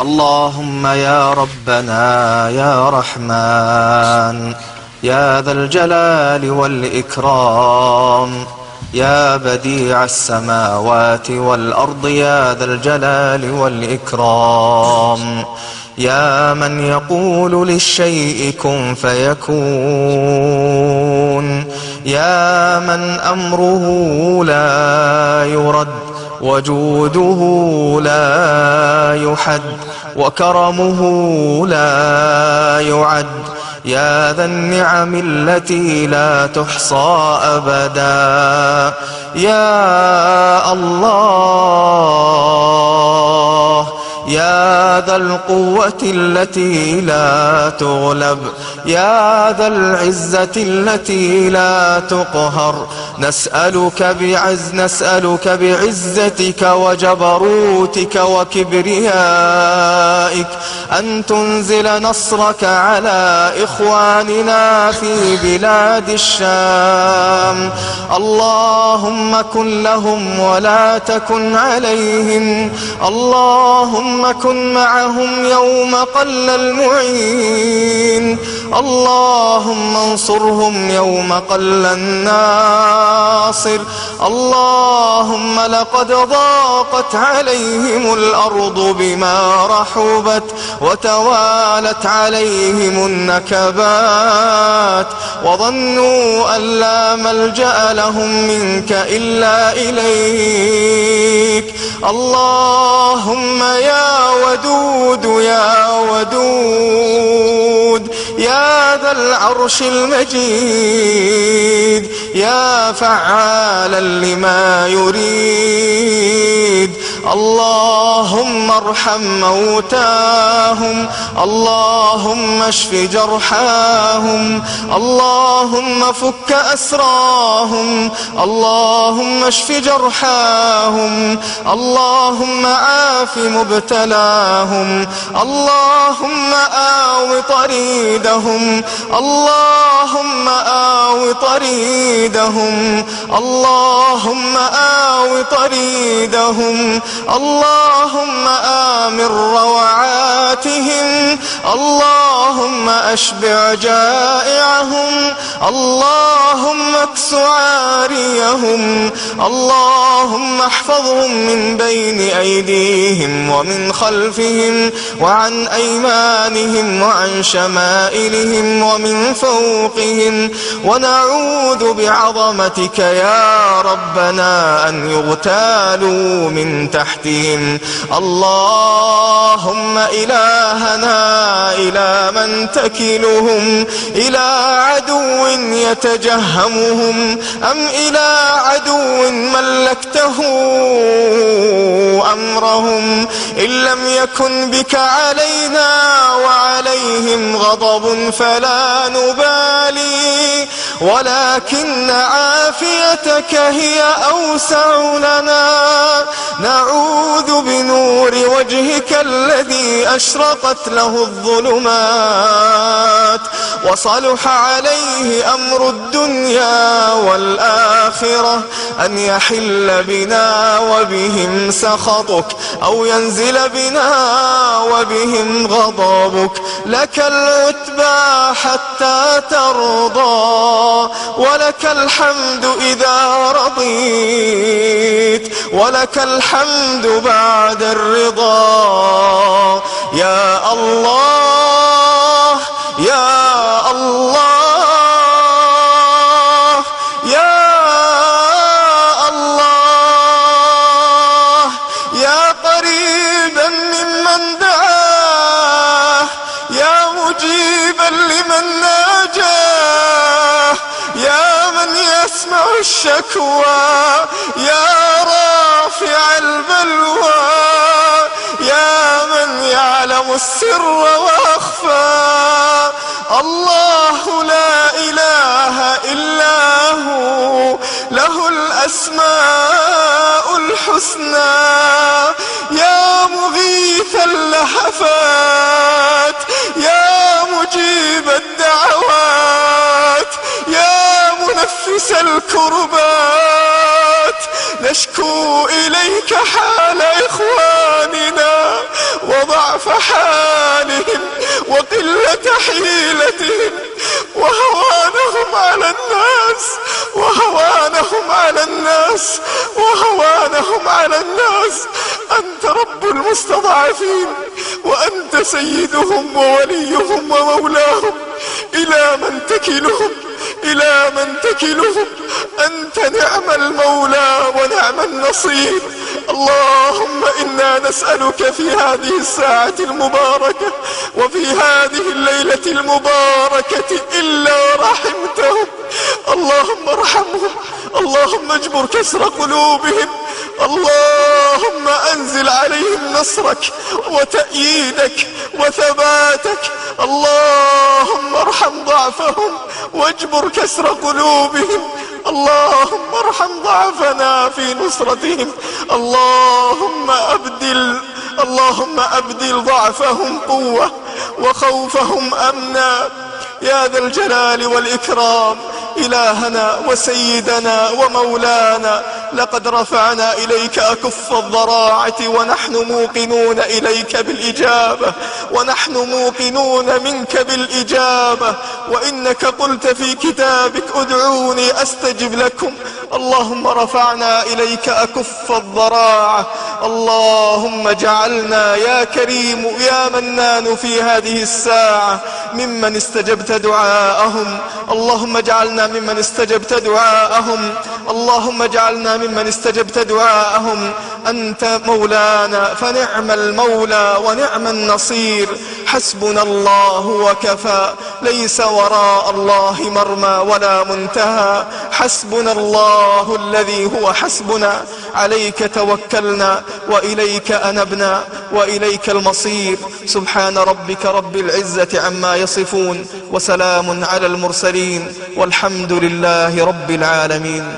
اللهم يا ربنا يا رحمن يا ذا الجلال والإكرام يا بديع السماوات والأرض يا ذا الجلال والإكرام يا من يقول للشيء كن فيكون. يا من أمره لا يرد وجوده لا يحد وكرمه لا يعد. يا ذا النعم التي لا تحصى أبدا. يا الله ذا القوة التي لا تغلب يا ذا العزة التي لا تقهر. نسألك بعز نسألك بعزتك وجبروتك وكبريائك أن تنزل نصرك على إخواننا في بلاد الشام. اللهم كن لهم ولا تكن عليهم. اللهم كن معهم يوم قل المعين. اللهم انصرهم يوم قل الناصر اللهم لقد ضاقت عليهم الأرض بما رحبت وتوالت عليهم النكبات. وظنوا أن لا ملجأ لهم منك إلا إليك. اللهم يا ودود يا ودود يا ذا العرش المجيد يا فعالا لما يريد. اللهم ارحم موتاهم اللهم اشف جرحاهم اللهم فك أسراهم اللهم اشف جرحاهم اللهم عاف مبتلاهم اللهم آو طريدهم اللهم آو طريدهم اللهم آو طريدهم. اللهم أشبع جائعهم. اللهم إكس عاريهم. اللهم احفظهم من بين أيديهم ومن خلفهم وعن أيمانهم وعن شمائلهم ومن فوقهم. ونعوذ بعظمتك يا ربنا أن يغتالوا من تحتهم. اللهم إلهنا إلى من تكلهم إلى عدو يتجهمهم أم إلى عدو ملكته أمرهم إن لم يكن بك علينا وعليهم غضب فلا نبالي ولكن عافيتك هي أوسع لنا. نعوذ بنور وجهك الذي أشرقت له الظلمات. وصلح عليه أمر الدنيا والآخرة. أن يحل بنا وبهم سخطك أو ينزل بنا وبهم غضبك. لك العتبى حتى ترضى. ولك الحمد إذا رضيت ولك الحمد بعد الرضا. يا الله يا الله يا الله يا قريبا ممن دعاه يا مجيبا لمن ناجاه. يا من يسمع الشكوى يا رافع البلوى يا من يعلم السر وأخفى. الله لا إله إلا هو له الأسماء الحسنى. يا مغيث اللهفات منفس الكربات. نشكو إليك حال إخواننا وضعف ضعف حالهم وقلة حيلتهم. وهوانهم على الناس وهوانهم على الناس وهوانهم على الناس. أنت رب المستضعفين وأنت سيدهم ووليهم ومولاهم. إلى من تكلهم؟ إلى من تكلهم. أنت نعم المولى ونعم النصير. اللهم إنا نسألك في هذه الساعة المباركة وفي هذه الليلة المباركة إلا رحمتهم. اللهم ارحمهم. اللهم اجبر كسر قلوبهم. اللهم أنزل عليهم نصرك وتأييدك وثباتك. اللهم ارحم ضعفهم واجبر كسر قلوبهم. اللهم ارحم ضعفنا في نصرتهم. اللهم أبدل اللهم أبدل ضعفهم قوة وخوفهم أمنا. يا ذا الجلال والإكرام إلهنا وسيدنا ومولانا. لقد رفعنا إليك أكف الضراعة ونحن موقنون إليك بالإجابة ونحن موقنون منك بالإجابة. وإنك قلت في كتابك ادعوني أستجب لكم. اللهم رفعنا إليك أكف الضراعة اللهم اجعلنا يا كريم يا منان في هذه الساعة ممن استجبت دعاءهم. اللهم اجعلنا ممن استجبت دعاءهم. اللهم اجعلنا ممن استجبت دعاءهم. أنت مولانا فنعم المولى ونعم النصير. حسبنا الله وكفى. ليس وراء الله مرمى ولا منتهى. حسبنا الله الذي هو حسبنا عليك توكلنا وإليك أنبنا وإليك المصير. سبحان ربك رب العزة عما يصفون وسلام على المرسلين والحمد لله رب العالمين.